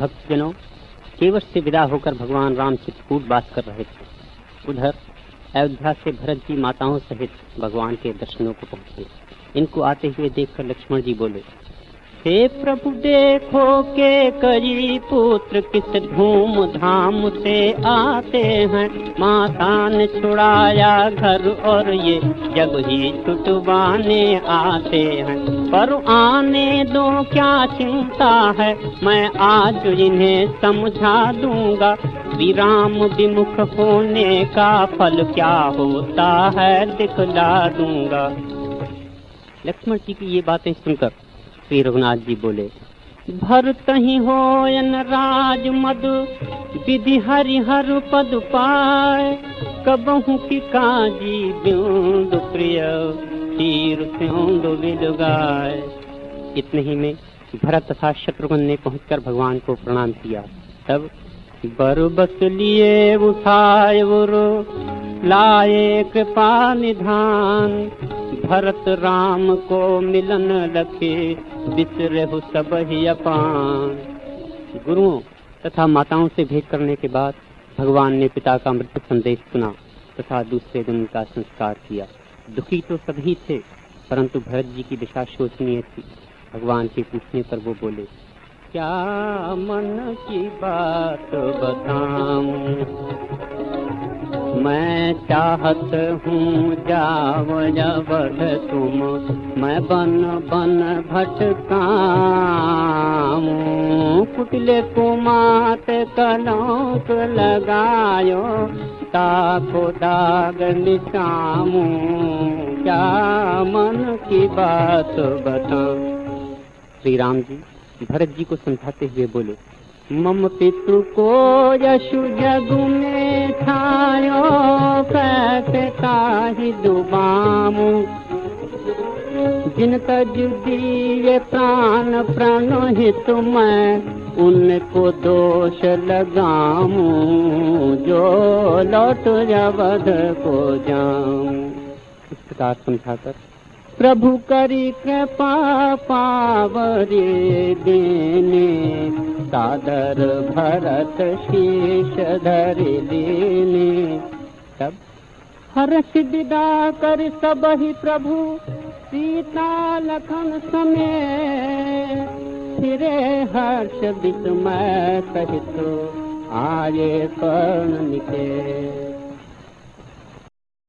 भक्तजनों केवट से विदा होकर भगवान राम चित्रकूट बात कर रहे थे। उधर, अयोध्या से भरत जी माताओं सहित भगवान के दर्शनों को पहुँचे। इनको आते हुए देखकर लक्ष्मण जी बोले हे प्रभु, देखो के करी पुत्र किस धूम धाम से आते हैं। माता ने छुड़ाया घर और ये जब ही छुटवाने आते हैं। पर आने दो क्या चिंता है, मैं आज इन्हें समझा दूँगा। विराम विमुख होने का फल क्या होता है, दिखला दूँगा। लक्ष्मण जी की ये बातें सुनकर श्री रघुनाथ जी बोले भरत ही हो राज मद, विधि हरिहर पद पाए कबहू की काजी ब्यूंद प्रिय, तीर गाय। इतने ही में भरत तथा शत्रुघ्न ने पहुंचकर भगवान को प्रणाम किया। तब बर बस लिए उठाए लाए कृपा निधान। भरत राम को मिलन लखे बिसरे हो सब ही अपान। गुरुओं, तथा माताओं से भेंट करने के बाद भगवान ने पिता का मृत संदेश सुना, तथा दूसरे दिन का संस्कार किया। दुखी तो सभी थे, परंतु भरत जी की दिशा शोचनीय थी। भगवान के पूछने पर वो बोले, क्या मन की बात बताऊँ? मैं चाहत हूँ जाव जबद तुम। मैं बन बन भटका कुटले कुमात कलौक लगायो, ताको दाग निशामू। क्या मन की बात बता श्री राम जी, भरत जी को समझाते हुए बोले मम पितृ को यशु जग में छायो कैसे काही दुबामु जिन तज दिए प्राण, प्रणहित मैं, उनको दोष लगामू। जो लौट जबद को जाऊँ इस प्रकार समझाकर प्रभु करी कृपा पावरे देने। सादर भरत शीश धर दीनी तब हर्ष विदा कर सब ही प्रभु, सीता लखन समय फिरे हर्ष विस्मय सहित आए कर्ण निके